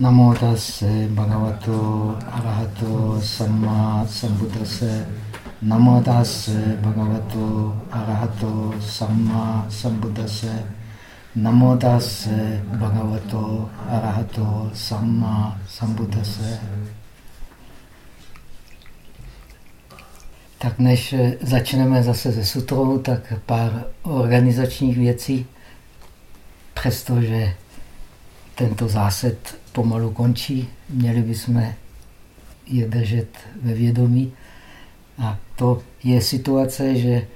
Namo tase bhagavato arahato samma sambuddhase. Namo tase bhagavato arahato samma sambuddhase. Namo tase bhagavato arahato samma sambuddhase. Tak než začneme zase se sutrou, tak pár organizačních věcí. Přestože tento zásad pomalu končí, měli bychom je držet ve vědomí. A to je situace, že eh,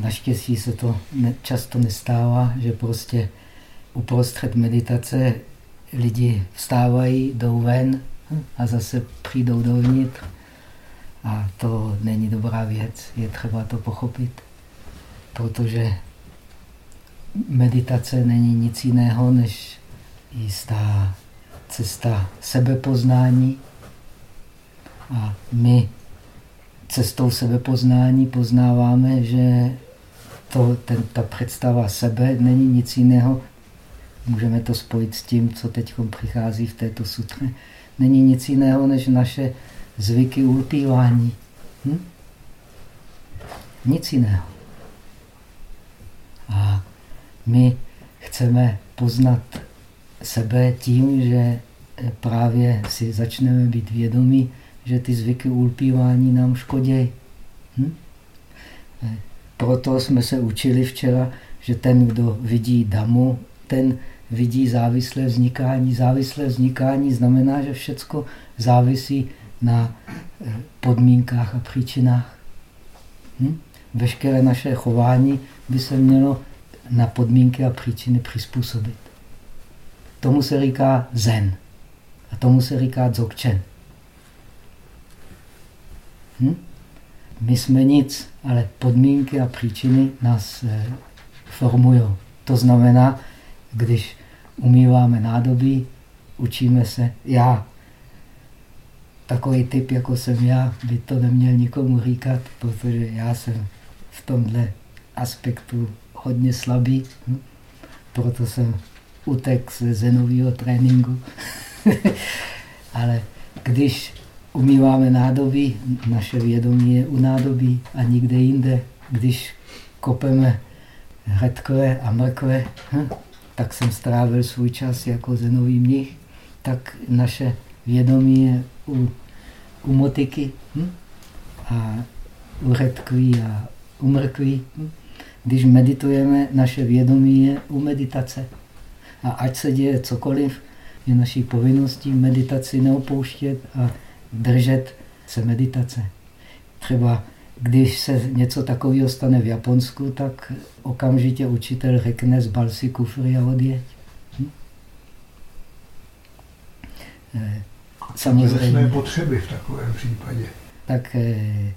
naštěstí se to často nestává, že prostě uprostřed meditace lidi vstávají, jdou ven a zase přijdou dovnitř. A to není dobrá věc, je třeba to pochopit, protože meditace není nic jiného, než jistá cesta sebepoznání. A my cestou sebepoznání poznáváme, že to, ten, ta představa sebe není nic jiného. Můžeme to spojit s tím, co teď přichází v této sutře. Není nic jiného, než naše zvyky ulpívání. Hm? Nic jiného. A my chceme poznat sebe tím, že právě si začneme být vědomí, že ty zvyky ulpívání nám škodí. Hm? Proto jsme se učili včera, že ten, kdo vidí damu, ten vidí závislé vznikání. Závislé vznikání znamená, že všecko závisí na eh, podmínkách a příčinách. Hm? Veškeré naše chování by se mělo na podmínky a příčiny přizpůsobit. Tomu se říká zen. A tomu se říká dzogchen. Hm? My jsme nic, ale podmínky a příčiny nás eh, formují. To znamená, když umýváme nádobí, učíme se, já, takový typ, jako jsem já, by to neměl nikomu říkat, protože já jsem v tomhle aspektu hodně slabý. Hm? Proto jsem utek z zenového tréninku. Ale když umýváme nádobí, naše vědomí je u nádobí a nikde jinde. Když kopeme hredkové a mrkve, hm, tak jsem strávil svůj čas jako zenový mnich, tak naše vědomí je u, u motiky hm, a u hredkví a u mrkví. Hm. Když meditujeme, naše vědomí je u meditace. A ať se děje cokoliv, je naší povinností meditaci neopouštět a držet se meditace. Třeba když se něco takového stane v Japonsku, tak okamžitě učitel řekne zbal si kufry a odjeď. Hm? Eh, samozřejmě. potřeby v takovém případě. Tak eh,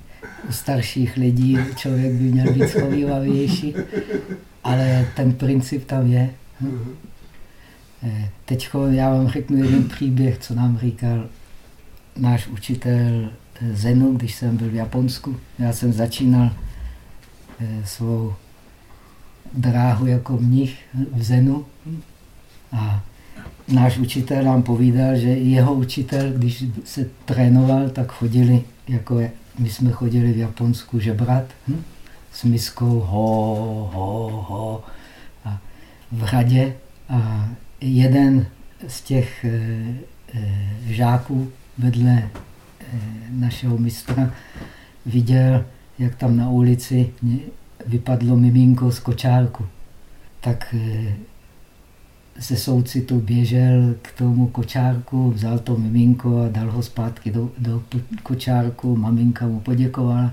u starších lidí člověk by měl být schovývavější, ale ten princip tam je. Hm? Teď já vám řeknu jeden příběh, co nám říkal náš učitel eh, Zenu, když jsem byl v Japonsku. Já jsem začínal eh, svou dráhu jako mnich v Zenu a náš učitel nám povídal, že jeho učitel, když se trénoval, tak chodili, jako my jsme chodili v Japonsku žebrat hm? s miskou ho, ho, ho a v hradě a jeden z těch eh, eh, žáků vedle eh, našeho mistra viděl, jak tam na ulici vypadlo miminko z kočárku. Tak ze soucitu běžel k tomu kočárku, vzal to miminko a dal ho zpátky do, do kočárku. Maminka mu poděkovala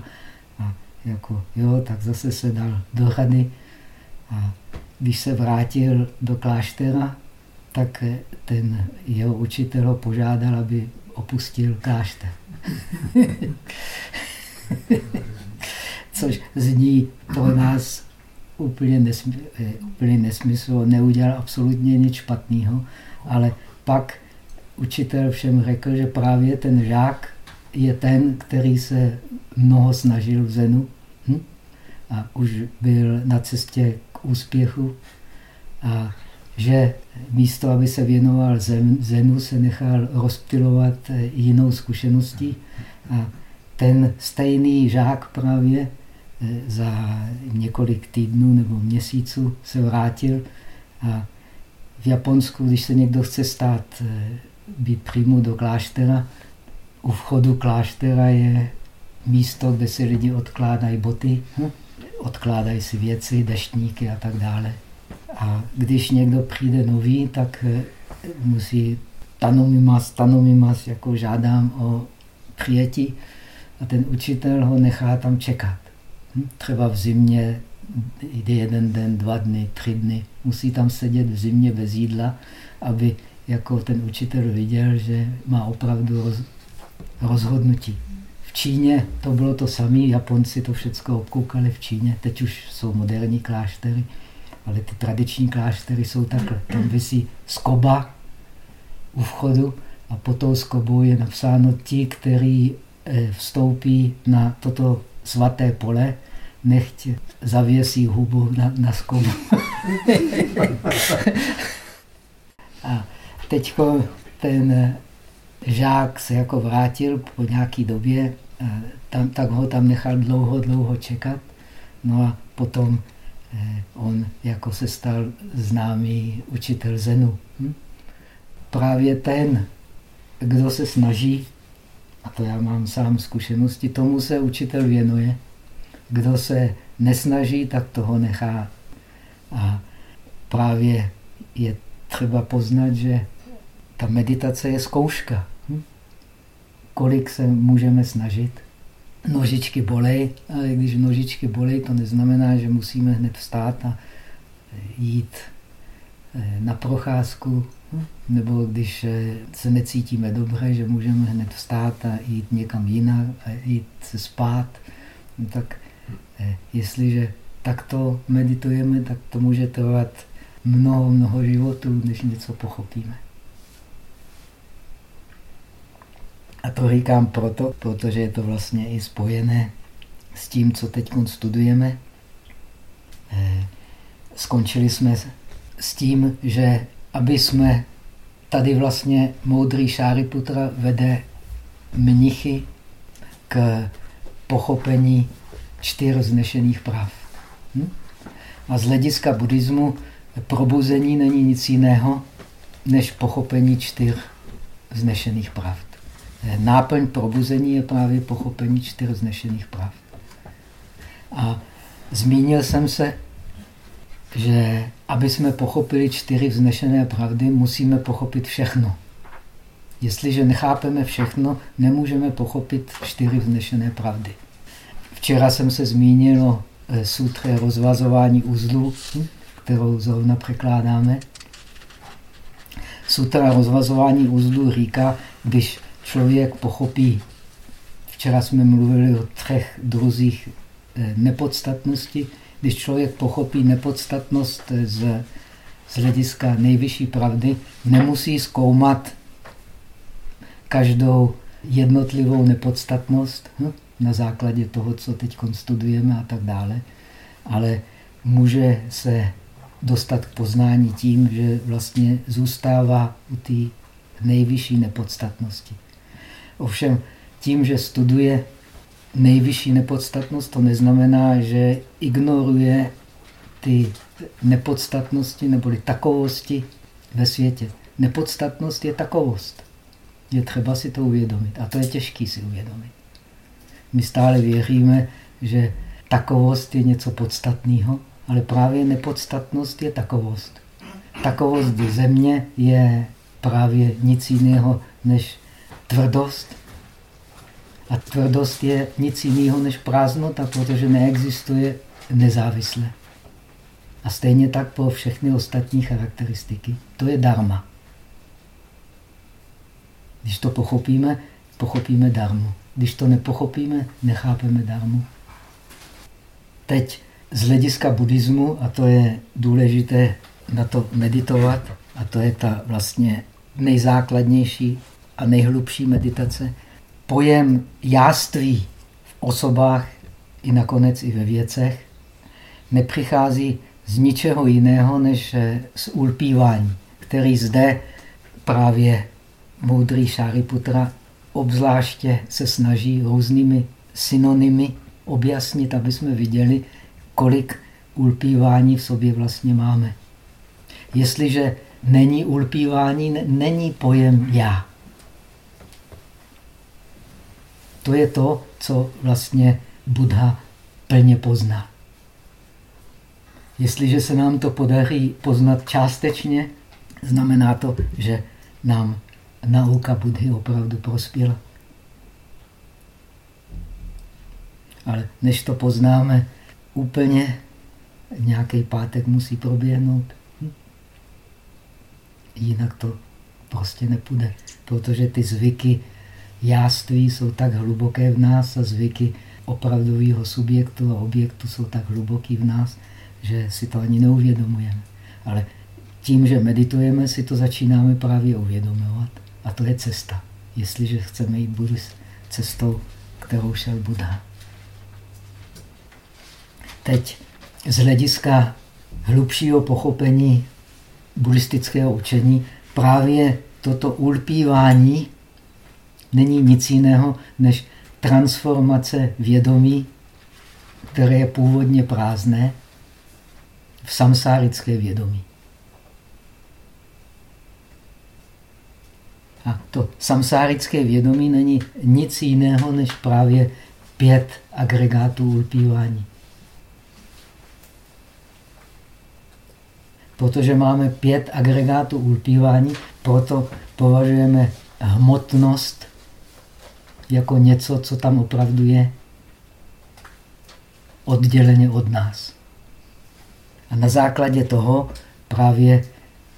a jako jo, tak zase se dal do rady. A když se vrátil do kláštera, tak ten jeho učitel ho požádal, aby opustil klášter. Což zní pro nás úplně, nesmysl, eh, úplně nesmysl, neudělal absolutně nic špatného, ale pak učitel všem řekl, že právě ten žák je ten, který se mnoho snažil v Zenu hm? a už byl na cestě k úspěchu a že místo, aby se věnoval zenu, se nechal rozptilovat jinou zkušeností. A ten stejný žák právě eh, za několik týdnů nebo měsíců se vrátil a v Japonsku, když se někdo chce stát, eh, být přímo do kláštera, u vchodu kláštera je místo, kde si lidi odkládají boty, odkládají si věci, deštníky a tak dále. A když někdo přijde nový, tak eh, musí tanomimas, tanomimas, jako žádám o přijetí a ten učitel ho nechá tam čekat. Hm? Třeba v zimě jde jeden den, dva dny, tři dny. Musí tam sedět v zimě bez jídla, aby jako ten učitel viděl, že má opravdu roz, rozhodnutí. V Číně to bylo to samé, Japonci to všechno obkoukali v Číně, teď už jsou moderní kláštery, ale ty tradiční kláštery jsou takhle. Tam vysí skoba u vchodu a pod tou skobou je napsáno ti, kteří eh, vstoupí na toto svaté pole, nechť zavěsí hubu na, na skobu. a teď ten žák se jako vrátil po nějaký době, tam, tak ho tam nechal dlouho, dlouho čekat. No a potom eh, on jako se stal známý učitel Zenu. Hm? Právě ten, kdo se snaží, a to já mám sám zkušenosti, tomu se učitel věnuje. Kdo se nesnaží, tak toho nechá. A právě je třeba poznat, že ta meditace je zkouška. Hm? Kolik se můžeme snažit? Nožičky bolej, ale když nožičky bolej, to neznamená, že musíme hned vstát a jít eh, na procházku, nebo když eh, se necítíme dobře, že můžeme hned vstát a jít někam jinak a jít se spát, no tak eh, jestliže takto meditujeme, tak to může trvat mnoho, mnoho životů, než něco pochopíme. A to říkám proto, protože je to vlastně i spojené s tím, co teď studujeme. Eh, skončili jsme s tím, že aby jsme tady vlastně moudrý Šáriputra vede mnichy k pochopení čtyř znešených práv. Hm? A z hlediska buddhismu probuzení není nic jiného, než pochopení čtyř znešených pravd. Náplň probuzení je právě pochopení čtyř znešených prav. A zmínil jsem se, že aby jsme pochopili čtyři vznešené pravdy, musíme pochopit všechno. Jestliže nechápeme všechno, nemůžeme pochopit čtyři vznešené pravdy. Včera jsem se zmínil o eh, sutře rozvazování uzlů, kterou zrovna překládáme. Sutra rozvazování uzlů říká, když člověk pochopí, včera jsme mluvili o třech druzích eh, nepodstatnosti, když člověk pochopí nepodstatnost eh, z, z hlediska nejvyšší pravdy, nemusí zkoumat každou jednotlivou nepodstatnost hm, na základě toho, co teď studujeme a tak dále, ale může se dostat k poznání tím, že vlastně zůstává u té nejvyšší nepodstatnosti. Ovšem tím, že studuje nejvyšší nepodstatnost, to neznamená, že ignoruje ty nepodstatnosti neboli takovosti ve světě. Nepodstatnost je takovost. Je třeba si to uvědomit. A to je těžké si uvědomit. My stále věříme, že takovost je něco podstatného, ale právě nepodstatnost je takovost. Takovost země je právě nic jiného než tvrdost. A tvrdost je nic jiného než prázdnota, protože neexistuje nezávisle. A stejně tak pro všechny ostatní charakteristiky. To je dharma. Když to pochopíme, pochopíme darmu. Když to nepochopíme, nechápeme darmu. Teď z hlediska buddhismu, a to je důležité na to meditovat, a to je ta vlastně nejzákladnější a nejhlubší meditace, pojem jáství v osobách i nakonec i ve věcech nepřichází z ničeho jiného než z ulpívání, který zde právě moudrý Šáriputra obzvláště se snaží různými synonymy objasnit, aby jsme viděli, kolik ulpívání v sobě vlastně máme. Jestliže není ulpívání, není pojem já. To je to, co vlastně Buddha plně pozná. Jestliže se nám to podaří poznat částečně, znamená to, že nám nauka Budhy opravdu prospěla. Ale než to poznáme úplně, nějaký pátek musí proběhnout. Hm? Jinak to prostě nepůjde, protože ty zvyky jáství jsou tak hluboké v nás a zvyky opravdového subjektu a objektu jsou tak hluboký v nás, že si to ani neuvědomujeme. Ale tím, že meditujeme, si to začínáme právě uvědomovat. A to je cesta. Jestliže chceme jít buddhist cestou, kterou šel Buddha. Teď z hlediska hlubšího pochopení buddhistického učení právě toto ulpívání není nic jiného než transformace vědomí, které je původně prázdné, v samsárické vědomí. A to samsárické vědomí není nic jiného než právě pět agregátů ulpívání. Protože máme pět agregátů ulpívání, proto považujeme hmotnost jako něco, co tam opravdu je, odděleně od nás. A na základě toho právě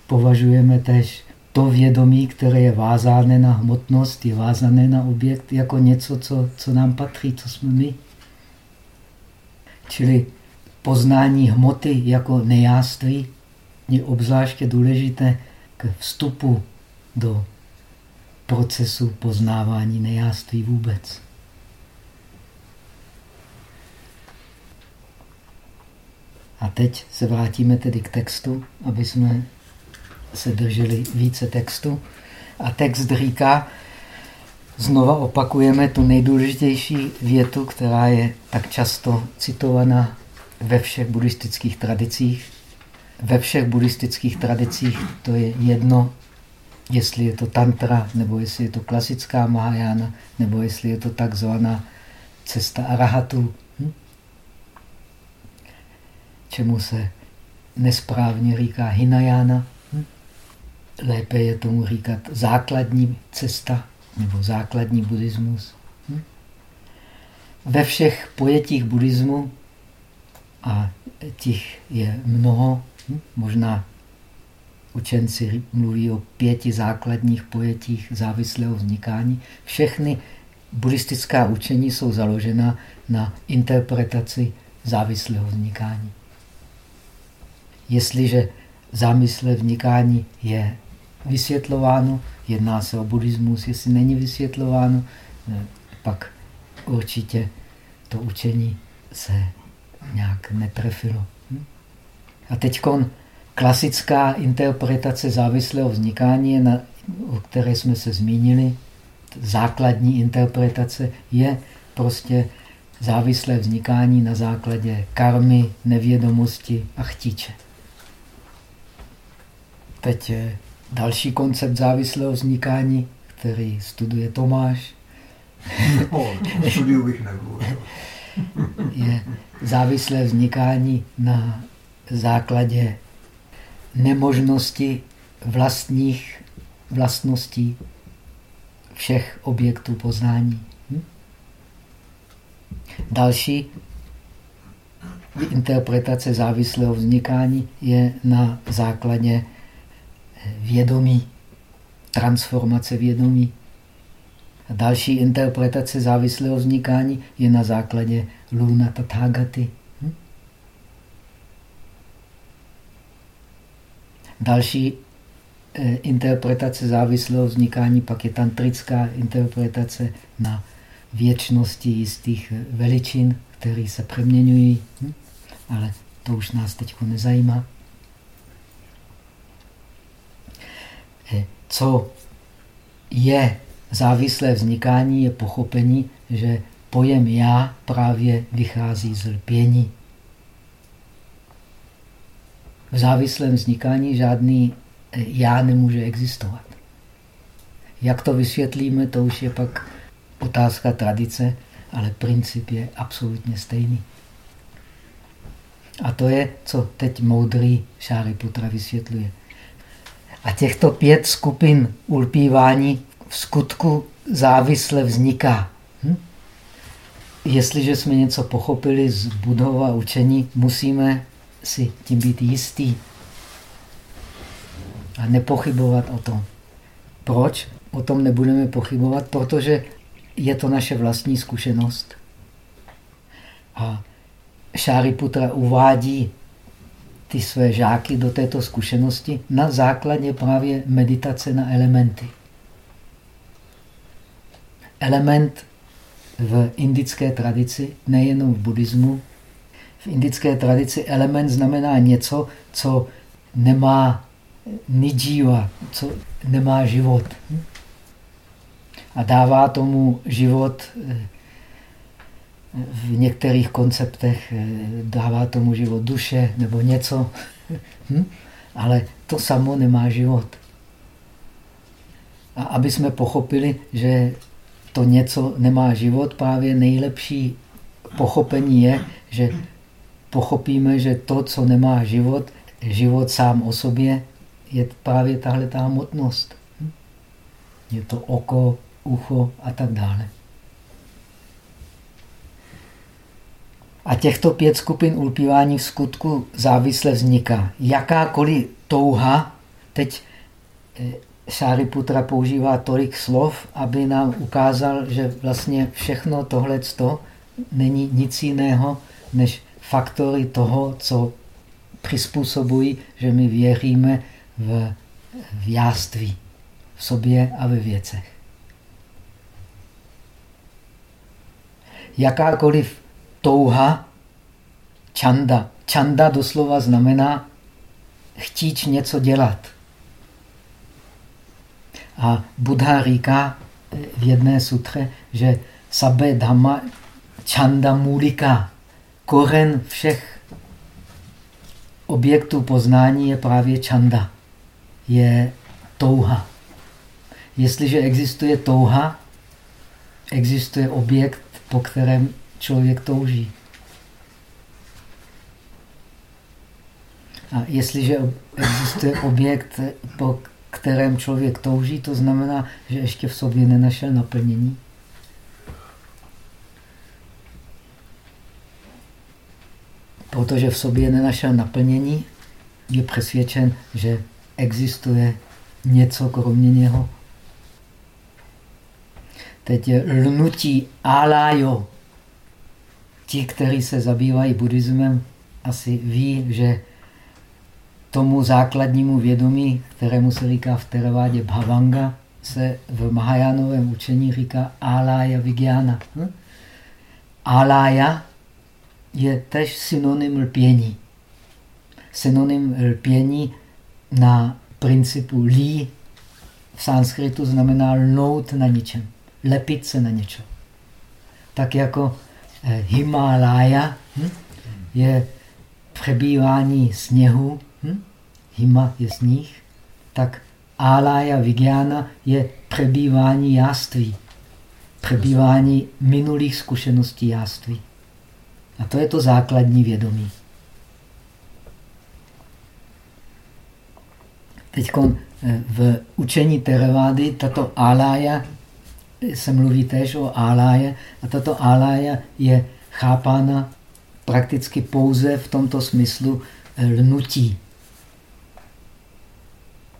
považujeme tež to vědomí, které je vázané na hmotnost, je vázané na objekt jako něco, co, co nám patří, co jsme my. Čili poznání hmoty jako nejáství je obzvláště důležité k vstupu do procesu poznávání nejáství vůbec. A teď se vrátíme tedy k textu, aby jsme se drželi více textu. A text říká, znova opakujeme tu nejdůležitější větu, která je tak často citovaná ve všech buddhistických tradicích. Ve všech buddhistických tradicích to je jedno, jestli je to tantra, nebo jestli je to klasická Mahajana, nebo jestli je to takzvaná cesta arahatu, hm? čemu se nesprávně říká Hinayana lépe je tomu říkat základní cesta nebo základní buddhismus. Hm? Ve všech pojetích buddhismu, a těch je mnoho, hm? možná učenci mluví o pěti základních pojetích závislého vznikání, všechny buddhistická učení jsou založena na interpretaci závislého vznikání. Jestliže závislé vznikání je vysvětlováno, jedná se o buddhismus, jestli není vysvětlováno, pak určitě to učení se nějak netrefilo. Hm? A teď klasická interpretace závislého vznikání, na, o které jsme se zmínili, základní interpretace je prostě závislé vznikání na základě karmy, nevědomosti a chtíče. Teď Další koncept závislého vznikání, který studuje Tomáš, no, bych je závislé vznikání na základě nemožnosti vlastních vlastností všech objektů poznání. Hm? Další interpretace závislého vznikání je na základě vědomí, transformace vědomí. A další interpretace závislého vznikání je na základě Luna Tathagaty. Hm? Další eh, interpretace závislého vznikání pak je tantrická interpretace na věčnosti jistých veličin, které se přeměňují. Hm? Ale to už nás teď nezajímá. Eh, co je závislé vznikání, je pochopení, že pojem já právě vychází z lpění. V závislém vznikání žádný eh, já nemůže existovat. Jak to vysvětlíme, to už je pak otázka tradice, ale princip je absolutně stejný. A to je, co teď moudrý Šáriputra vysvětluje. A těchto pět skupin ulpívání v skutku závisle vzniká. Hm? Jestliže jsme něco pochopili z budova učení, musíme si tím být jistý a nepochybovat o tom. Proč? O tom nebudeme pochybovat, protože je to naše vlastní zkušenost. A Šáriputra uvádí ty své žáky do této zkušenosti na základě právě meditace na elementy. Element v indické tradici, nejenom v buddhismu, indické tradici element znamená něco, co nemá nidžíva, co nemá život. A dává tomu život eh, v některých konceptech, eh, dává tomu život duše nebo něco, hm? ale to samo nemá život. A aby jsme pochopili, že to něco nemá život, právě nejlepší pochopení je, že pochopíme, že to, co nemá život, život sám o sobě, je právě tahle ta hmotnost. Hm? Je to oko, ucho a tak dále. A těchto pět skupin ulpívání v skutku závisle vzniká. Jakákoliv touha, teď eh, Šáriputra používá tolik slov, aby nám ukázal, že vlastně všechno tohle není nic jiného, než faktory toho, co přizpůsobují, že my věříme v, v jáství, v sobě a ve věcech. Jakákoliv touha, čanda. Čanda doslova znamená chtíč něco dělat. A Buddha říká v jedné sutře, že sabe dhamma čanda mulika. Koren všech objektů poznání je právě čanda. Je touha. Jestliže existuje touha, existuje objekt, po kterém člověk touží. A jestliže existuje objekt, po kterém člověk touží, to znamená, že ještě v sobě nenašel naplnění. Protože v sobě nenašel naplnění, je přesvědčen, že existuje něco kromě něho. Teď je lnutí alájo. Ti, kteří se zabývají buddhismem, asi ví, že tomu základnímu vědomí, kterému se říká v Teravádě Bhavanga, se v Mahajánovém učení říká Alaya Vigyana. Hm? Alaya je tež synonym lpění. Synonym lpění na principu lí v sanskritu znamená lnout na ničem, lepit se na něčem. Tak jako eh, Himalaya hm? je přebývání sněhu, hm? hima je sníh, tak alaya vigyana je přebývání jáství, přebývání minulých zkušeností jáství. A to je to základní vědomí. Teď eh, v učení Terevády tato alája se mluví též o aláje a tato alája je chápána prakticky pouze v tomto smyslu eh, lnutí.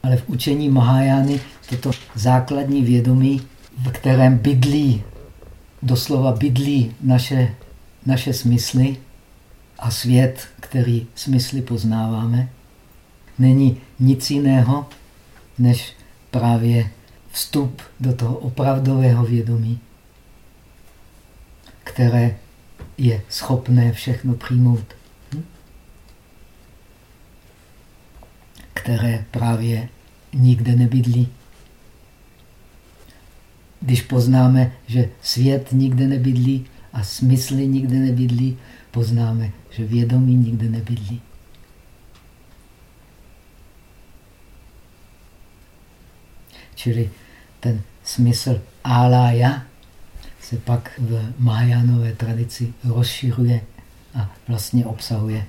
Ale v učení Mahajány toto základní vědomí, v kterém bydlí, doslova bydlí naše, naše smysly a svět, který smysly poznáváme, není nic jiného, než právě vstup do toho opravdového vědomí, které je schopné všechno přijmout. Hm? které právě nikde nebydlí. Když poznáme, že svět nikde nebydlí a smysly nikde nebydlí, poznáme, že vědomí nikde nebydlí. Čili ten smysl alaya se pak v Mahajánové tradici rozšiřuje a vlastně obsahuje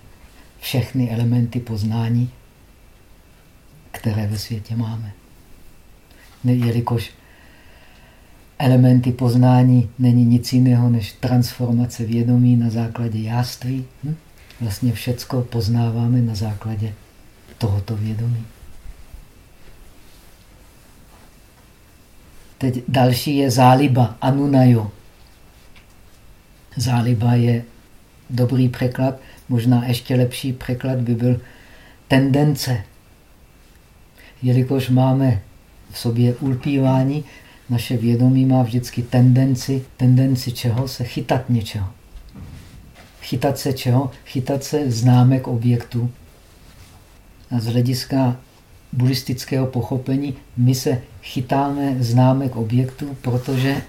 všechny elementy poznání, které ve světě máme. Jelikož elementy poznání není nic jiného než transformace vědomí na základě jáství, hm? vlastně všecko poznáváme na základě tohoto vědomí. Teď další je záliba, anunayo. Záliba je dobrý překlad, možná ještě lepší překlad by byl tendence. Jelikož máme v sobě ulpívání, naše vědomí má vždycky tendenci, tendenci čeho? Se chytat něčeho. Chytat se čeho? Chytat se známek objektu. A z hlediska buddhistického pochopení my se chytáme známek objektu, protože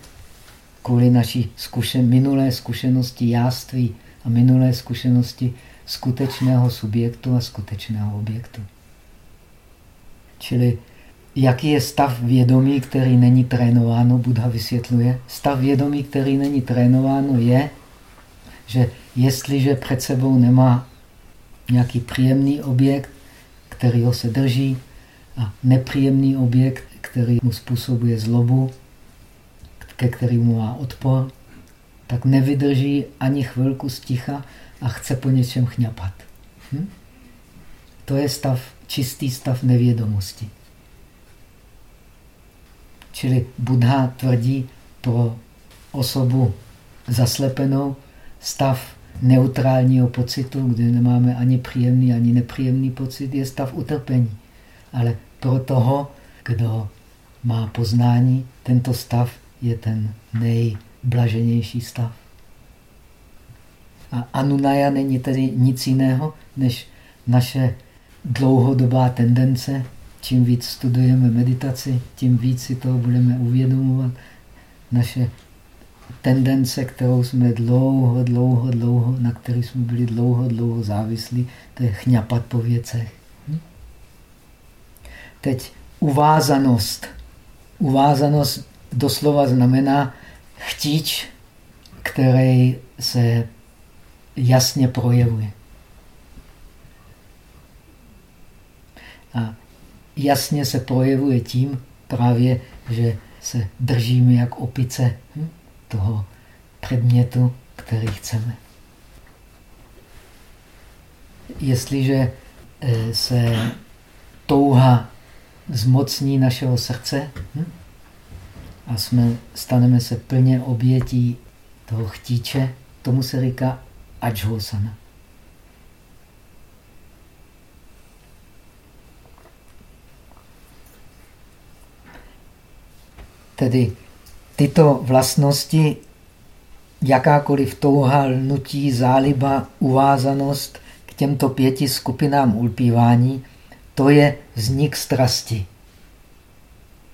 kvůli naší zkušen, minulé zkušenosti jáství a minulé zkušenosti skutečného subjektu a skutečného objektu. Čili jaký je stav vědomí, který není trénováno, Buddha vysvětluje. Stav vědomí, který není trénováno, je, že jestliže před sebou nemá nějaký příjemný objekt, který ho se drží, a nepříjemný objekt, který mu způsobuje zlobu, ke kterému má odpor, tak nevydrží ani chvilku sticha a chce po něčem chňapat. Hm? To je stav, čistý stav nevědomosti. Čili Buddha tvrdí pro osobu zaslepenou stav neutrálního pocitu, kde nemáme ani příjemný, ani nepříjemný pocit, je stav utrpení. Ale pro toho, kdo má poznání, tento stav je ten nejblaženější stav. A anunaya není tedy nic jiného, než naše dlouhodobá tendence. Čím víc studujeme meditaci, tím víc si toho budeme uvědomovat. Naše tendence, kterou jsme dlouho, dlouho, dlouho, na který jsme byli dlouho, dlouho závislí, to je chňapat po věcech. Teď uvázanost. Uvázanost doslova znamená chtíč, který se jasně projevuje. A jasně se projevuje tím právě, že se držíme jak opice hm, toho předmětu, který chceme. Jestliže eh, se touha zmocní našeho srdce hm? a jsme, staneme se plně obětí toho chtíče, tomu se říká ajhosana. Tedy tyto vlastnosti, jakákoliv touha, lnutí, záliba, uvázanost k těmto pěti skupinám ulpívání, to je vznik strasti.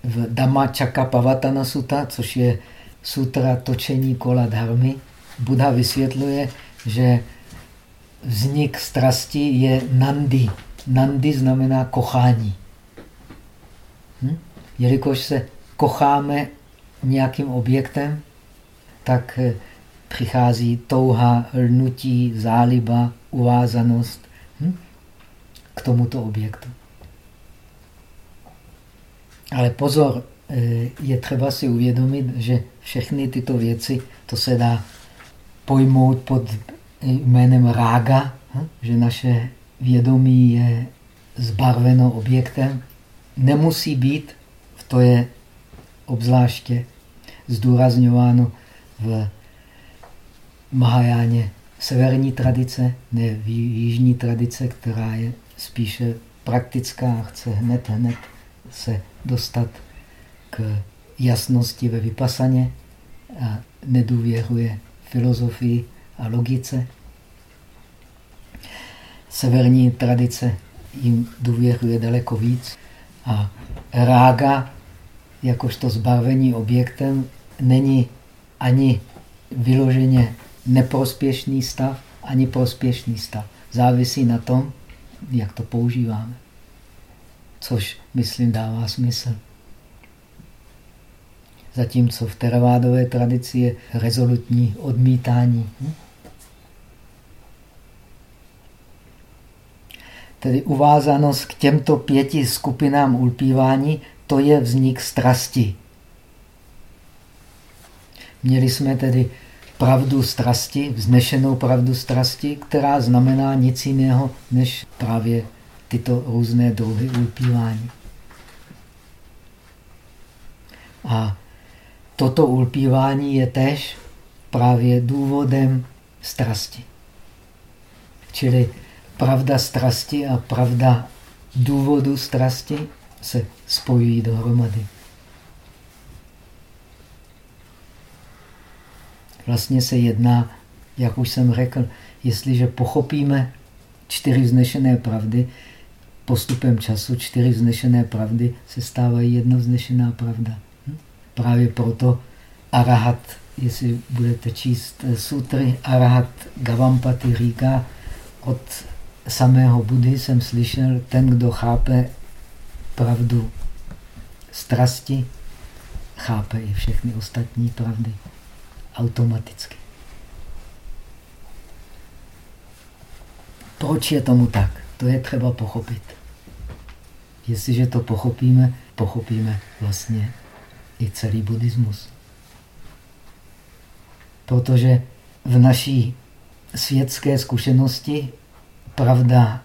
V Dhamma Pavatana Sutta, což je sutra točení kola dharmy, Buddha vysvětluje, že vznik strasti je nandi. Nandi znamená kochání. Hm? Jelikož se kocháme nějakým objektem, tak eh, přichází touha, lnutí, záliba, uvázanost hm? k tomuto objektu. Ale pozor, eh, je třeba si uvědomit, že všechny tyto věci, to se dá pojmout pod jménem rága, hm? že naše vědomí je zbarveno objektem, nemusí být, to je obzvláště zdůrazňováno v Mahajáně severní tradice, ne v jižní tradice, která je spíše praktická a chce hned, hned se dostat k jasnosti ve vypasaně a nedůvěřuje filozofii a logice. Severní tradice jim důvěřuje daleko víc. A rága, jakožto zbarvení objektem, není ani vyloženě neprospěšný stav, ani prospěšný stav. Závisí na tom, jak to používáme. Což, myslím, dává smysl. Zatímco v teravádové tradici je rezolutní odmítání. Hm? Tedy uvázanost k těmto pěti skupinám ulpívání, to je vznik strasti. Měli jsme tedy pravdu strasti, vznešenou pravdu strasti, která znamená nic jiného než právě tyto různé druhy ulpívání. A toto ulpívání je tež právě důvodem strasti. Čili pravda strasti a pravda důvodu strasti se spojují dohromady. Vlastně se jedná, jak už jsem řekl, jestliže pochopíme čtyři vznešené pravdy, postupem času čtyři vznešené pravdy se stávají jedna vznešená pravda. Hm? Právě proto Arahat, jestli budete číst eh, sutry, Arahat Gavampati říká, od samého Budhy jsem slyšel, ten, kdo chápe pravdu strasti, chápe i všechny ostatní pravdy automaticky. Proč je tomu tak? To je třeba pochopit. Jestliže to pochopíme, pochopíme vlastně i celý buddhismus. Protože v naší světské zkušenosti pravda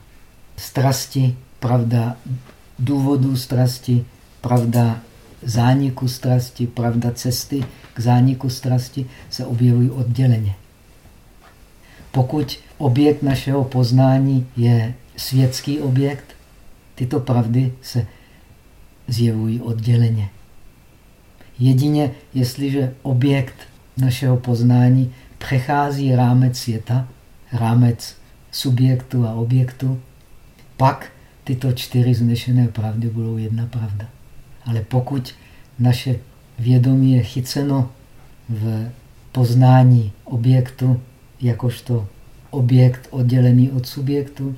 strasti, pravda důvodů strasti, pravda zániku strasti, pravda cesty k zániku strasti se objevují odděleně. Pokud objekt našeho poznání je světský objekt, tyto pravdy se zjevují odděleně. Jedině, jestliže objekt našeho poznání přechází rámec světa, rámec subjektu a objektu, pak tyto čtyři znešené pravdy budou jedna pravda. Ale pokud naše vědomí je chyceno v poznání objektu jakožto objekt oddělený od subjektu,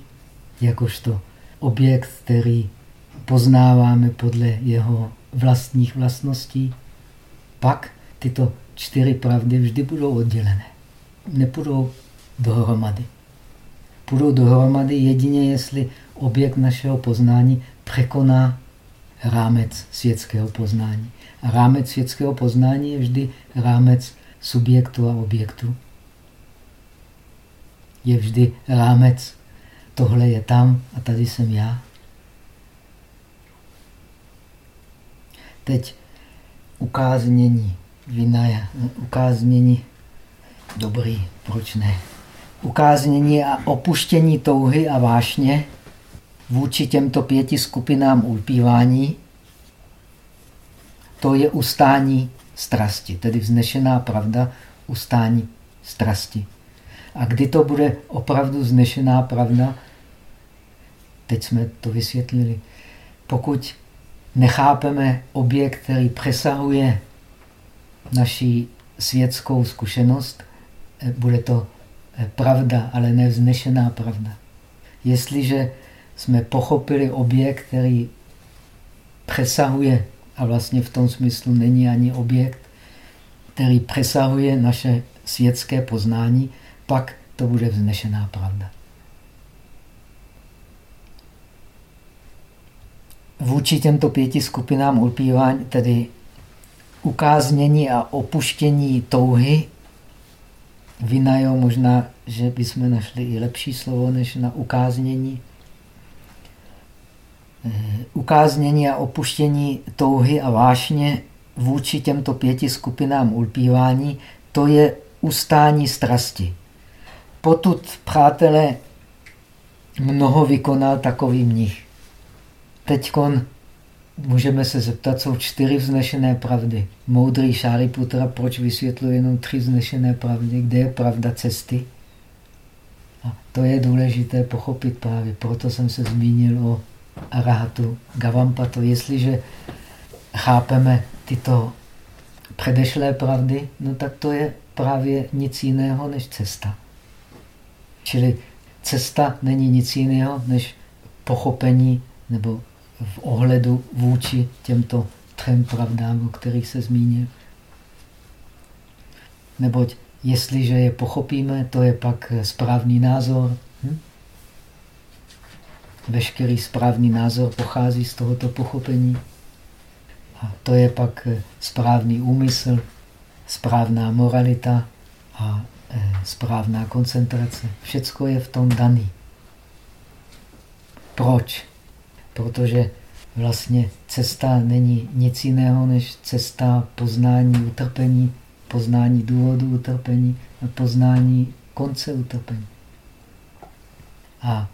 jakožto objekt, který poznáváme podle jeho vlastních vlastností, pak tyto čtyři pravdy vždy budou oddělené. Nepůjdou dohromady. Půjdou dohromady jedině, jestli objekt našeho poznání překoná rámec světského poznání. A rámec světského poznání je vždy rámec subjektu a objektu. Je vždy rámec, tohle je tam a tady jsem já. Teď ukáznění vinaja, ukáznění, dobrý, proč ne? Ukáznění a opuštění touhy a vášně vůči těmto pěti skupinám ulpívání, to je ustání strasti, tedy vznešená pravda ustání strasti. A kdy to bude opravdu vznešená pravda? Teď jsme to vysvětlili. Pokud nechápeme objekt, který přesahuje naší světskou zkušenost, eh, bude to eh, pravda, ale nevznešená pravda. Jestliže jsme pochopili objekt, který přesahuje, a vlastně v tom smyslu není ani objekt, který přesahuje naše světské poznání, pak to bude vznešená pravda. Vůči těmto pěti skupinám ulpívání, tedy ukáznění a opuštění touhy, vynajo možná, že bychom našli i lepší slovo než na ukáznění, ukáznění a opuštění touhy a vášně vůči těmto pěti skupinám ulpívání, to je ustání strasti. Potud, přátelé, mnoho vykonal takový mnich. Teď můžeme se zeptat, jsou čtyři vznešené pravdy. Moudrý Šáriputra, proč vysvětluje jenom tři vznešené pravdy? Kde je pravda cesty? A to je důležité pochopit právě. Proto jsem se zmínil o arahatu Gavampato. Jestliže chápeme tyto předešlé pravdy, no tak to je právě nic jiného než cesta. Čili cesta není nic jiného než pochopení nebo v ohledu vůči těmto třem pravdám, o kterých se zmínil. Neboť jestliže je pochopíme, to je pak správný názor. Veškerý správný názor pochází z tohoto pochopení. A to je pak správný úmysl, správná moralita a e, správná koncentrace. Všecko je v tom daný. Proč? Protože vlastně cesta není nic jiného než cesta poznání utrpení, poznání důvodu utrpení a poznání konce utrpení. A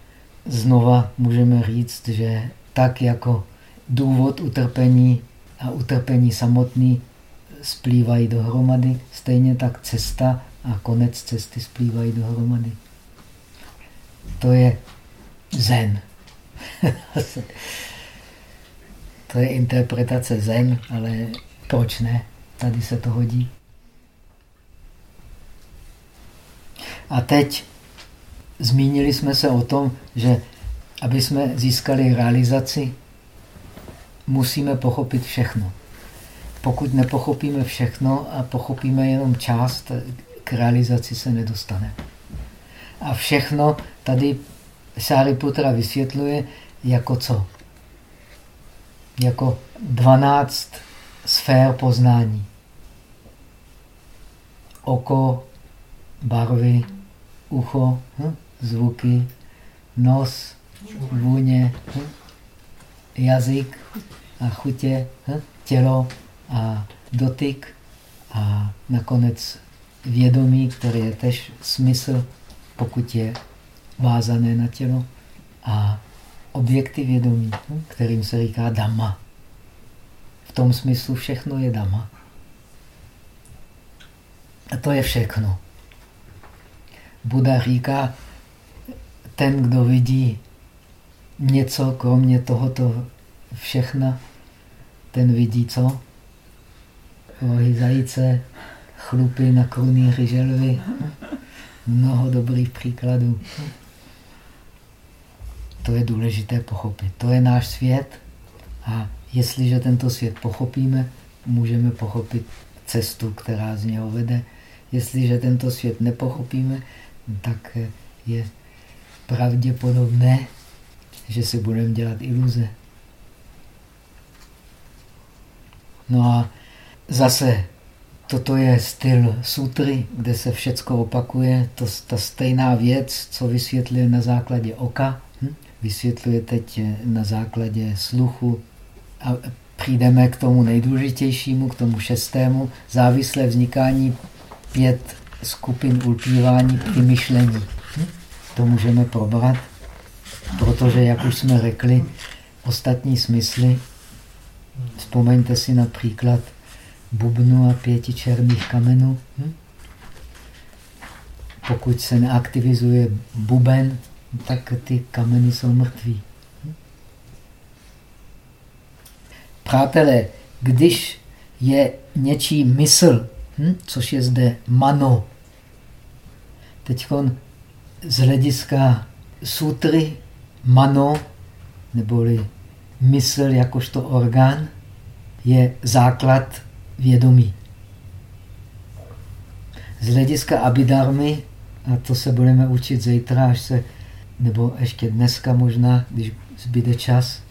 znova můžeme říct, že tak jako důvod utrpení a utrpení samotný splývají dohromady, stejně tak cesta a konec cesty splývají dohromady. To je zen. to je interpretace zen, ale proč ne? Tady se to hodí. A teď zmínili jsme se o tom, že aby jsme získali realizaci, musíme pochopit všechno. Pokud nepochopíme všechno a pochopíme jenom část, k realizaci se nedostane. A všechno tady Sáriputra vysvětluje jako co? Jako 12 sfér poznání. Oko, barvy, ucho, hm? Zvuky, nos, vůně, jazyk a chutě, tělo a dotyk a nakonec vědomí, které je tež smysl, pokud je vázané na tělo a objekty vědomí, kterým se říká dama. V tom smyslu všechno je dama. A to je všechno. Buda říká, ten, kdo vidí něco kromě tohoto všechna, ten vidí co? Rohy zajíce, chlupy na krunýři želvy. Mnoho dobrých příkladů. To je důležité pochopit. To je náš svět a jestliže tento svět pochopíme, můžeme pochopit cestu, která z něho vede. Jestliže tento svět nepochopíme, tak je pravděpodobné, že si budeme dělat iluze. No a zase toto je styl sutry, kde se všecko opakuje. To, ta stejná věc, co vysvětluje na základě oka, hm? vysvětluje teď na základě sluchu. A přijdeme k tomu nejdůležitějšímu, k tomu šestému, závislé vznikání pět skupin ulpívání při myšlení. To můžeme probrat, protože, jak už jsme řekli, ostatní smysly, vzpomeňte si například bubnu a pěti černých kamenů. Hm? Pokud se neaktivizuje buben, tak ty kameny jsou mrtví. Hm? Přátelé, když je něčí mysl, hm? což je zde mano, teď z hlediska sutry mano, neboli mysl jakožto orgán, je základ vědomí. Z hlediska abidarmy, a to se budeme učit zítra, až se, nebo ještě dneska možná, když zbyde čas,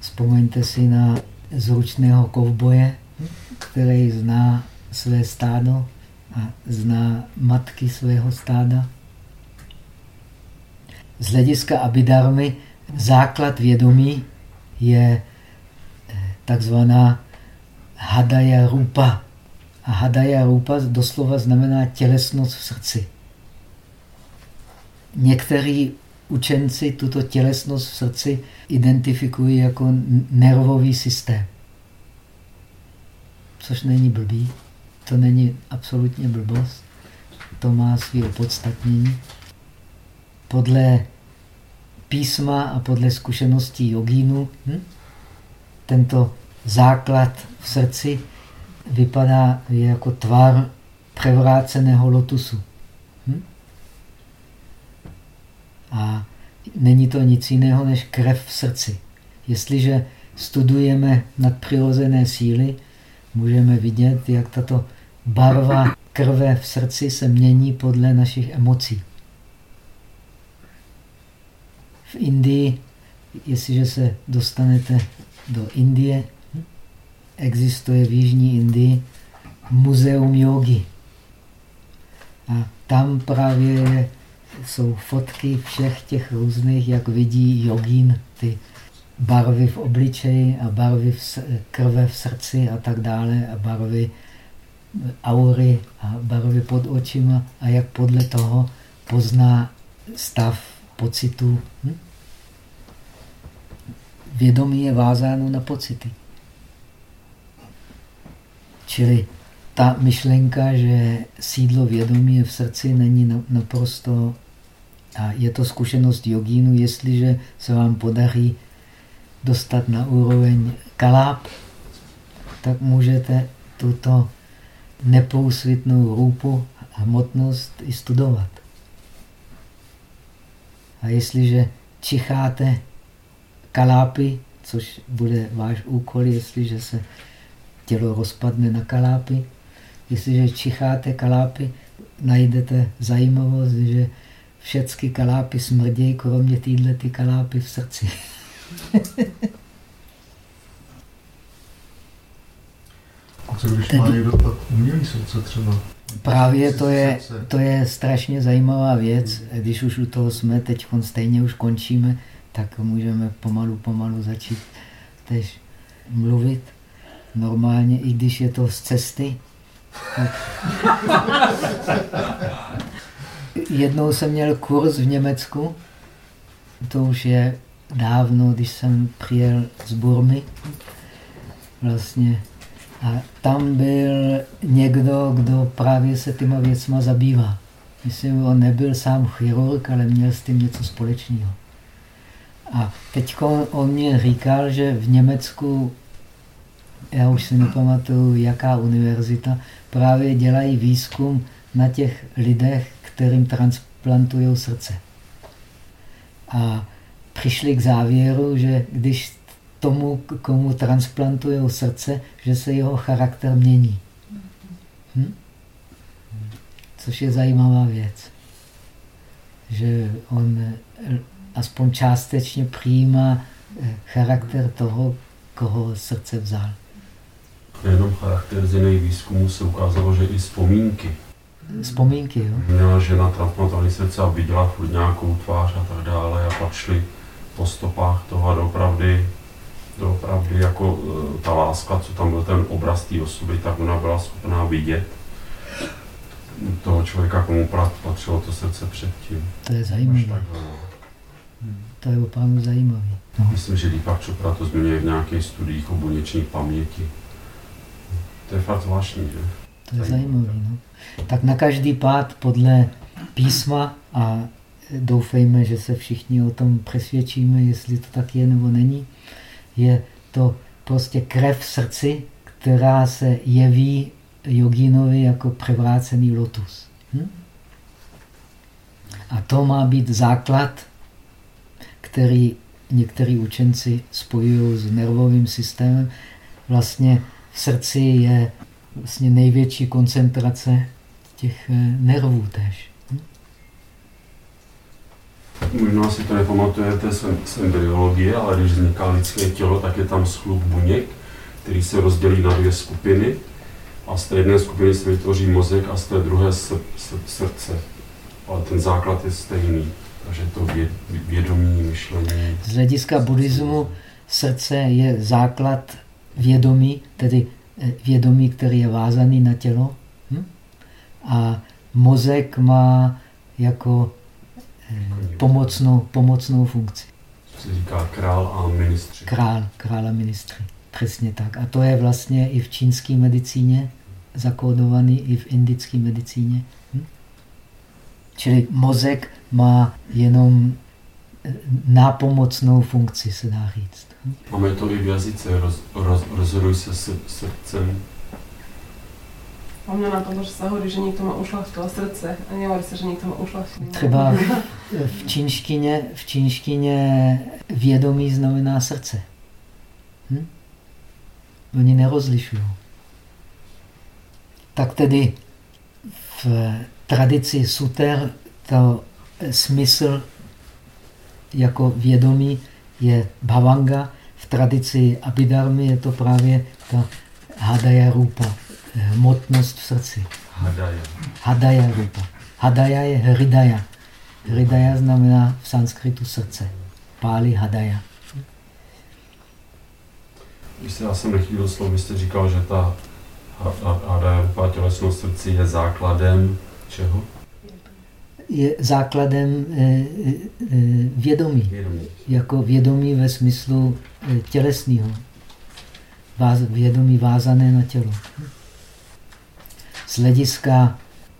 vzpomeňte si na zručného kovboje, který zná své stádo a zná matky svého stáda. Z hlediska abidarmy základ vědomí je eh, takzvaná Hadaya Rupa. A Hadaya Rupa doslova znamená tělesnost v srdci. Někteří učenci tuto tělesnost v srdci identifikují jako nervový systém. Což není blbý, to není absolutně blbost, to má svý opodstatnění. podle písma a podle zkušeností jogínu hm? tento základ v srdci vypadá jako tvar převráceného lotusu. Hm? A není to nic jiného než krev v srdci. Jestliže studujeme nadpřirozené síly, můžeme vidět, jak tato barva krve v srdci se mění podle našich emocí. V Indii, jestliže se dostanete do Indie, existuje v Jižní Indii muzeum jogy. A tam právě jsou fotky všech těch různých, jak vidí jogín, ty barvy v obličeji a barvy v krve v srdci a tak dále a barvy aury a barvy pod očima a jak podle toho pozná stav pocitů. Hm? Vědomí je vázáno na pocity. Čili ta myšlenka, že sídlo vědomí je v srdci, není naprosto... A je to zkušenost jogínu, jestliže se vám podaří dostat na úroveň kaláp, tak můžete tuto nepousvitnou růpu hmotnost i studovat. A jestliže čicháte kalápy, což bude váš úkol, jestliže se tělo rozpadne na kalápy, jestliže čicháte kalápy, najdete zajímavost, že všechny kalápy smrdějí, kromě týhle ty kalápy v srdci. A co když má někdo pak umělý srdce třeba? Právě to je, to je strašně zajímavá věc. Když už u toho jsme, teď stejně už končíme, tak můžeme pomalu, pomalu začít tež mluvit. Normálně, i když je to z cesty. Tak... Jednou jsem měl kurz v Německu, to už je dávno, když jsem přijel z Burmy. Vlastně a tam byl někdo, kdo právě se těma věcma zabývá. Myslím, on nebyl sám chirurg, ale měl s tím něco společného. A teď on mě říkal, že v Německu, já už si nepamatuju, jaká univerzita, právě dělají výzkum na těch lidech, kterým transplantují srdce. A přišli k závěru, že když tomu, komu transplantují srdce, že se jeho charakter mění. Hm? Což je zajímavá věc. Že on aspoň částečně přijímá eh, charakter toho, koho srdce vzal. Nejenom charakter z jiných výzkumů se ukázalo, že i vzpomínky. Vzpomínky, jo. Měla žena transplantovaný srdce a viděla furt nějakou tvář a tak dále a pak šli po stopách toho a doopravdy doopravdy jako e, ta láska, co tam byl ten obraz té osoby, tak ona byla schopná vidět toho člověka, komu patřilo to srdce předtím. To je zajímavé. No. To je opravdu zajímavé. No. Myslím, že Deepak Chopra to zmiňuje v nějakých studiích o buněční paměti. To je fakt zvláštní, že? To je zajímavé. No. Tak na každý pád podle písma a doufejme, že se všichni o tom přesvědčíme, jestli to tak je nebo není, je to prostě krev v srdci, která se jeví jogínovi jako převrácený lotus. Hm? A to má být základ, který některý učenci spojují s nervovým systémem. Vlastně v srdci je vlastně největší koncentrace těch eh, nervů tež. Možná si to nepamatujete z embryologie, ale když vzniká lidské tělo, tak je tam sklup buněk, který se rozdělí na dvě skupiny. A z té jedné skupiny se vytvoří mozek a z té druhé srdce. Ale ten základ je stejný. Takže to vědomí, myšlení. Z hlediska buddhismu srdce je základ vědomí, tedy eh, vědomí, který je vázaný na tělo. Hm? A mozek má jako pomocnou, pomocnou funkci. Se říká král a ministři. Král, král a ministři. Přesně tak. A to je vlastně i v čínské medicíně zakódovaný, i v indické medicíně. Hm? Čili mozek má jenom nápomocnou funkci, se dá říct. Máme to i v jazyce, roz, roz, rozhoduj se srdcem. A mě na to, že se hovorí, že někdo má ušlachtilé srdce a nehovorí se, že někdo má ušlachtilé. Třeba v čínštině, v čínštině vědomí znamená srdce. Hm? Oni nerozlišují. Tak tedy v tradici suter to smysl jako vědomí je bhavanga, v tradici abidarmy je to právě ta hadaya rupa, hmotnost v srdci. Hadaya. Hadaya rupa. Hadaya je hridaya. Hridaya znamená v sanskritu srdce. Páli hadaya. Když se já jsem nechvíl slov, vy jste říkal, že ta hadaya rupa tělesnost srdci je základem čeho? je základem eh, eh, vědomí. Vědomí. Jako vědomí ve smyslu eh, tělesného. Vědomí vázané na tělo. Z hlediska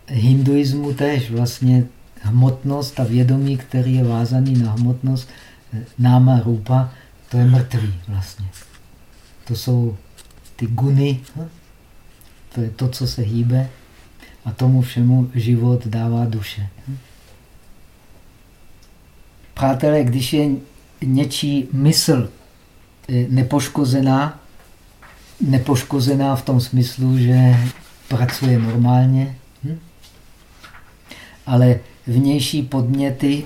hinduismu tež vlastně hmotnost a vědomí, který je vázaný na hmotnost, náma rupa, to je mrtvý vlastně. To jsou ty guny, to je to, co se hýbe, a tomu všemu život dává duše. Přátelé, když je něčí mysl eh, nepoškozená, nepoškozená v tom smyslu, že pracuje normálně, hm? ale vnější podměty,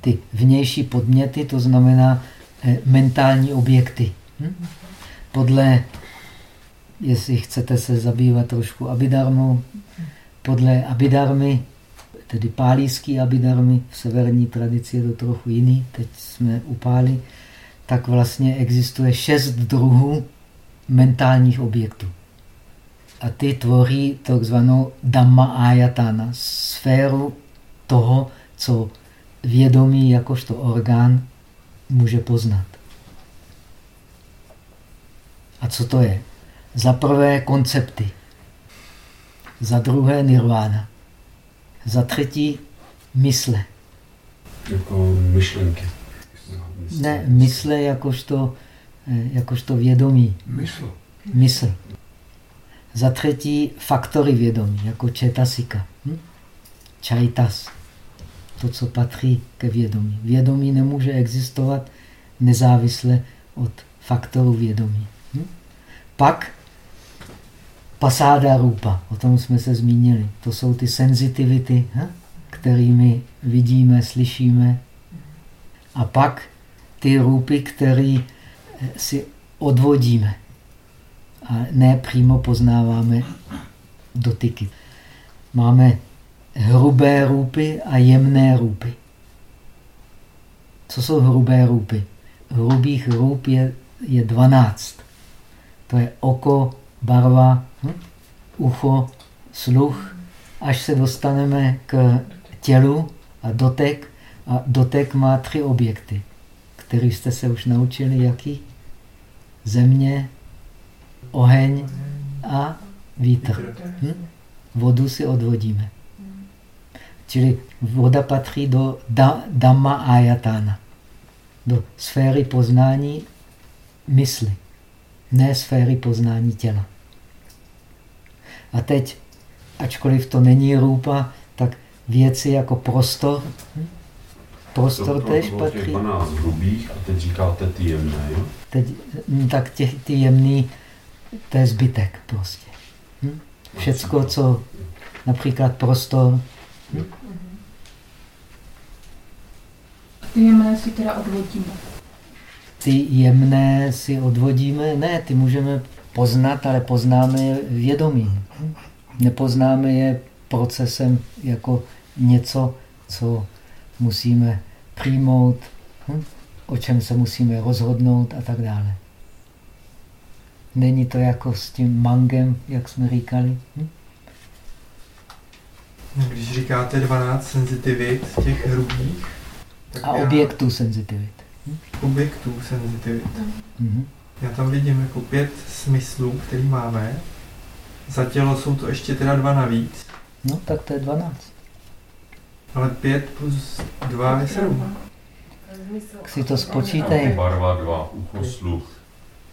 ty vnější podměty, to znamená eh, mentální objekty. Hm? Podle jestli chcete se zabývat trošku abidarmou, podle abidarmy, tedy pálíský abidarmy, v severní tradici je to trochu jiný, teď jsme u pály, tak vlastně existuje šest druhů mentálních objektů. A ty tvoří takzvanou Dhamma Ayatana, sféru toho, co vědomí jakožto orgán může poznat. A co to je? Za prvé koncepty, za druhé nirvána, za třetí mysle. Jako myšlenky. Ne, mysle jakožto, jakožto vědomí. Mysl. Mysl. Za třetí faktory vědomí, jako četasika. Hm? Čajtas. To, co patří ke vědomí. Vědomí nemůže existovat nezávisle od faktorů vědomí. Hm? Pak Pasáda rupa, o tom jsme se zmínili. To jsou ty senzitivity, kterými vidíme, slyšíme. A pak ty rupy, které si odvodíme. A ne přímo poznáváme dotyky. Máme hrubé rupy a jemné rupy. Co jsou hrubé rupy? Hrubých rup je, je 12. To je oko, barva, hm? ucho, sluch, až se dostaneme k tělu a dotek. A dotek má tři objekty, které jste se už naučili, jaký? Země, oheň a vítr. Hm? Vodu si odvodíme. Čili voda patří do da, Dhamma Ayatana, do sféry poznání mysli, ne sféry poznání těla. A teď, ačkoliv to není rupa, tak věci jako prostor, hm? Prostor to, tež to patří. 12 hrubých a teď říkáte ty jemné, jo? Teď, hm, tak těch, ty jemný, to je zbytek prostě. Hm? Všecko, co například prostor. Hm? Ty jemné si teda odvodíme. Ty jemné si odvodíme? Ne, ty můžeme poznat, ale poznáme je vědomí. Nepoznáme je procesem jako něco, co musíme přijmout, hm? o čem se musíme rozhodnout a tak dále. Není to jako s tím mangem, jak jsme říkali? Hm? Když říkáte 12 senzitivit těch hrubých, tak a já... objektů senzitivit. Hm? Objektů senzitivit. Mm -hmm. Já tam vidím jako pět smyslů, který máme. Za tělo jsou to ještě teda dva navíc. No, tak to je 12. Ale 5 plus 2 je 7. Tak si to spočítej. Barva 2, ucho, sluch.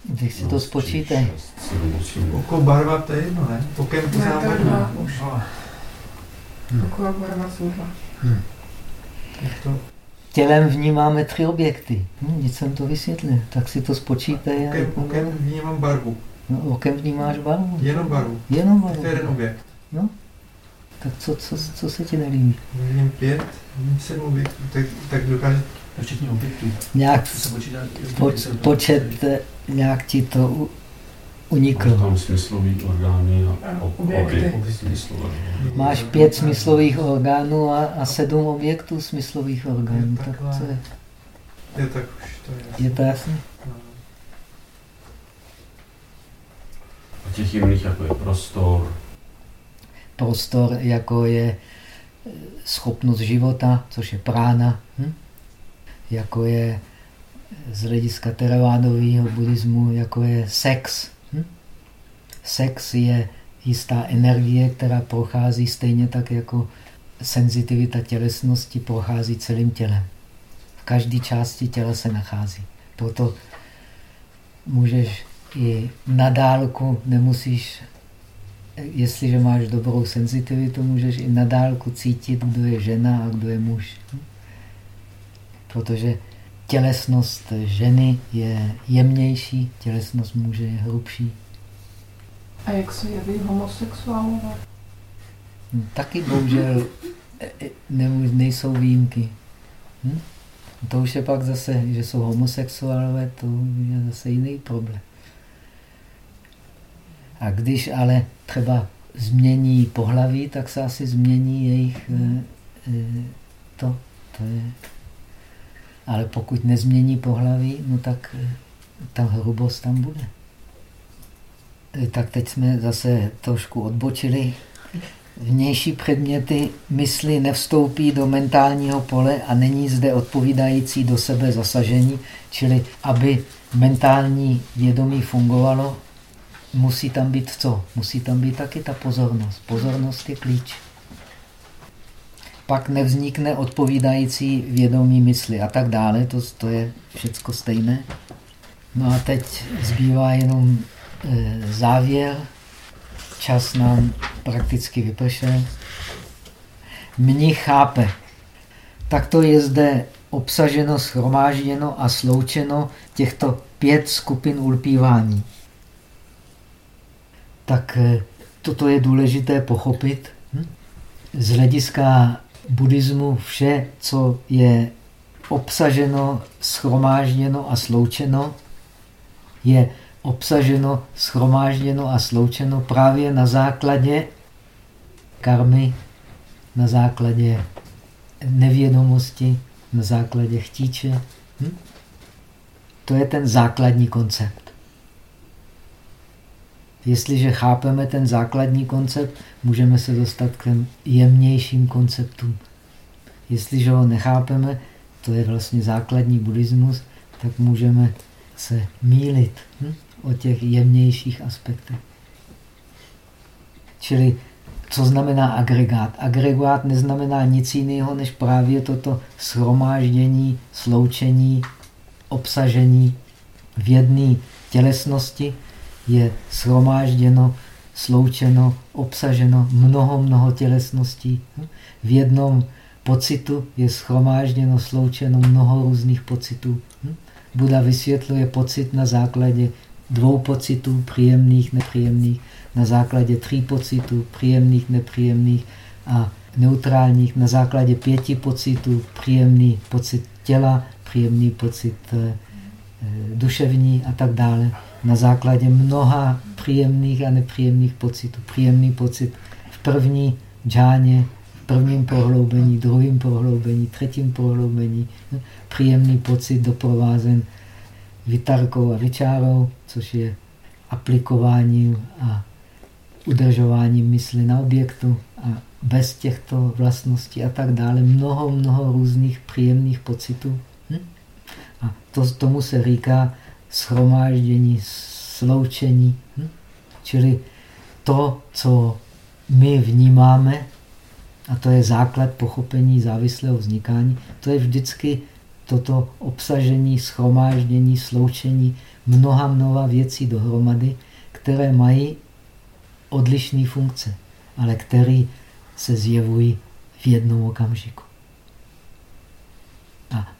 Když si to spočítej. 7, 8. Oko, barva, to je jedno, ne? Okem to Ne, to je dva už. Hm. Taková barva sluha. Jak to? Tělem vnímáme tři objekty. Hm, nic jsem to vysvětlil. Tak si to spočítej. a- Okem, okem vnímám barvu. No, okem vnímáš barvu. Jenom barvu. Jenom To je barvu. jeden objekt. Tak co, co, co se ti nelíbí? Vidím pět, vidím sedm objektů, tak, tak dokáže... Včetně objektů. Nějak Co se počítá? po, počet, eh, nějak ti to u, Máš uniklo. tam smyslový orgány a A ob- objekty. Máš pět smyslových orgánů a, a sedm objektů smyslových orgánů. Je Tak co je? Je tak už, to je jasné. Je to jasné? No. A těch jemných, jako je prostor, Prostor, jako je eh, schopnost života, což je prána. Hm? Jako je eh, z hlediska teravádového buddhismu, jako je sex. Hm? Sex je jistá energie, která prochází stejně tak jako senzitivita tělesnosti prochází celým tělem. V každé části těla se nachází. Proto můžeš i na dálku, nemusíš, jestliže máš dobrou senzitivitu, můžeš i na dálku cítit, kdo je žena a kdo je muž. Protože tělesnost ženy je jemnější, tělesnost muže je hrubší. A jak se jeví homosexuálové? Hm, Taky bohužel e, e, ne, nejsou výjimky. Hm? To už je pak zase, že jsou homosexuálové, to je zase jiný problém. A když ale třeba změní pohlaví, tak se asi změní jejich e, e, to. to je. Ale pokud nezmění pohlaví, no tak e, ta hrubost tam bude. Tak teď jsme zase trošku odbočili vnější předměty mysli nevstoupí do mentálního pole a není zde odpovídající do sebe zasažení, čili aby mentální vědomí fungovalo, musí tam být co? Musí tam být taky ta pozornost. Pozornost je klíč. Pak nevznikne odpovídající vědomí mysli a tak dále. To, to je všecko stejné. No a teď zbývá jenom e, závěr. Čas nám prakticky vypršel. Mnich chápe. Takto je zde obsaženo, schromážděno a sloučeno těchto pět skupin ulpívání. Tak eh, toto je důležité pochopit. Hm? Z hlediska buddhismu vše, co je obsaženo, schromážděno a sloučeno, je obsaženo, schromážděno a sloučeno právě na základě karmy, na základě nevědomosti, na základě chtíče. Hm? To je ten základní koncept. Jestliže chápeme ten základní koncept, můžeme se dostat k jemnějším konceptům. Jestliže ho nechápeme, to je vlastně základní buddhismus, tak můžeme se mílit hm? o těch jemnějších aspektech. Čili co znamená agregát? Agregát neznamená nic jiného, než právě toto shromáždění, sloučení, obsažení v jedné tělesnosti je shromážděno, sloučeno, obsaženo mnoho, mnoho tělesností. V jednom pocitu je schromážděno, sloučeno mnoho různých pocitů. Buda vysvětluje pocit na základě dvou pocitů, příjemných, nepříjemných, na základě tří pocitů, příjemných, nepříjemných a neutrálních, na základě pěti pocitů, příjemný pocit těla, příjemný pocit e, duševní a tak dále. Na základě mnoha příjemných a nepříjemných pocitů. Příjemný pocit v první džáně, v prvním prohloubení, druhým prohloubení, třetím prohloubení. Příjemný pocit doprovázen vitarkou a vyčárou, což je aplikováním a udržováním mysli na objektu a bez těchto vlastností a tak dále. Mnoho, mnoho různých příjemných pocitů. A to, tomu se říká schromáždění, sloučení. Hm? Čili to, co my vnímáme A to je základ pochopení závislého vznikání. To je vždycky toto obsažení, schromáždění, sloučení mnoha, mnoha věcí dohromady, které mají odlišné funkce, ale které se zjevují v jednom okamžiku.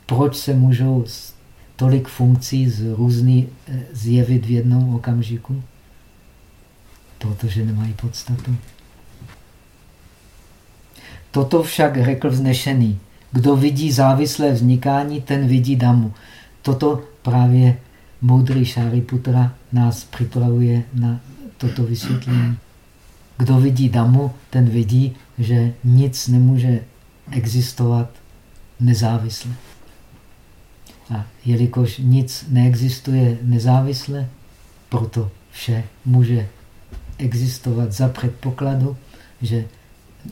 Proč se můžou tolik funkcí z různý eh, zjevit v jednom okamžiku? Protože nemají podstatu. Toto však řekl vznešený. Kdo vidí závislé vznikání, ten vidí damu. Toto právě moudrý Šáriputra nás připravuje na toto vysvětlení. Kdo vidí damu, ten vidí, že nic nemůže existovat nezávisle. A jelikož nic neexistuje nezávisle, proto vše může existovat za předpokladu, že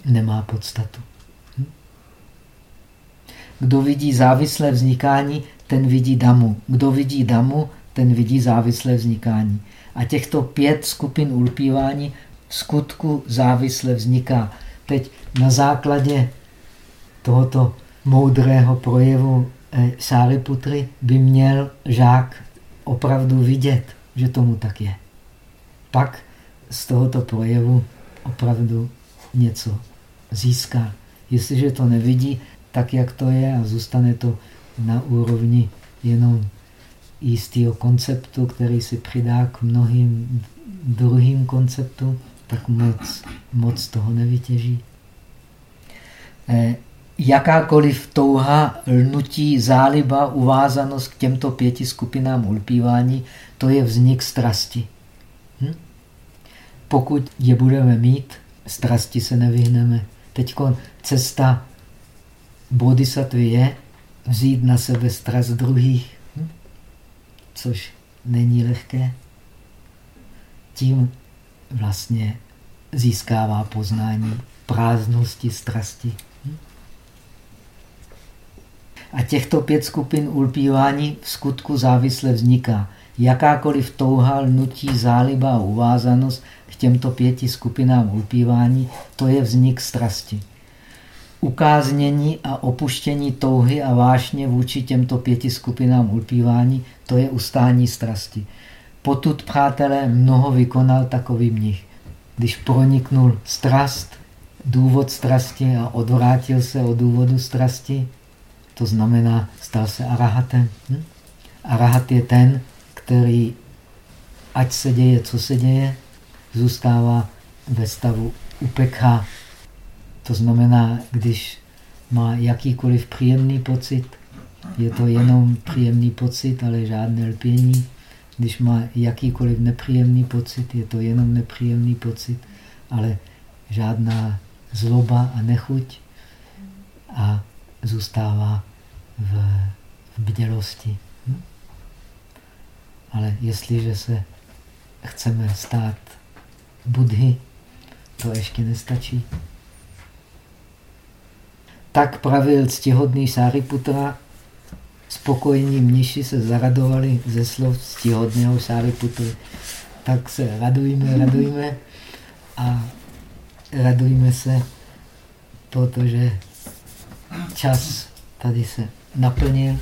nemá podstatu. Hm? Kdo vidí závislé vznikání, ten vidí damu. Kdo vidí damu, ten vidí závislé vznikání. A těchto pět skupin ulpívání skutku závisle vzniká. Teď na základě tohoto moudrého projevu Sáriputry eh, by měl žák opravdu vidět, že tomu tak je. Pak z tohoto projevu opravdu něco získá. Jestliže to nevidí, tak jak to je a zůstane to na úrovni jenom jistého konceptu, který si přidá k mnohým druhým konceptům, tak moc, moc toho nevytěží. Jakákoliv touha, lnutí, záliba, uvázanost k těmto pěti skupinám ulpívání, to je vznik strasti. Hm? Pokud je budeme mít, strasti se nevyhneme. Teď cesta bodhisattva je vzít na sebe strast druhých, hm? což není lehké. Tím vlastně získává poznání prázdnosti strasti. A těchto pět skupin ulpívání v skutku závisle vzniká. Jakákoliv touha, nutí, záliba a uvázanost k těmto pěti skupinám ulpívání, to je vznik strasti. Ukáznění a opuštění touhy a vášně vůči těmto pěti skupinám ulpívání, to je ustání strasti. Potud, přátelé, mnoho vykonal takový mnich. Když proniknul strast, důvod strasti a odvrátil se od důvodu strasti, to znamená, stal se arahatem. Hm? Arahat je ten, který, ať se děje, co se děje, zůstává ve stavu upekha. To znamená, když má jakýkoliv příjemný pocit, je to jenom příjemný pocit, ale žádné lpění. Když má jakýkoliv nepříjemný pocit, je to jenom nepříjemný pocit, ale žádná zloba a nechuť a zůstává v, bdělosti. Hm? Ale jestliže se chceme stát Budhy, to ještě nestačí. Tak pravil ctihodný Sáriputra, spokojení mniši se zaradovali ze slov ctihodného Sáriputry. Tak se radujme, radujme a radujme se, protože čas tady se naplnil.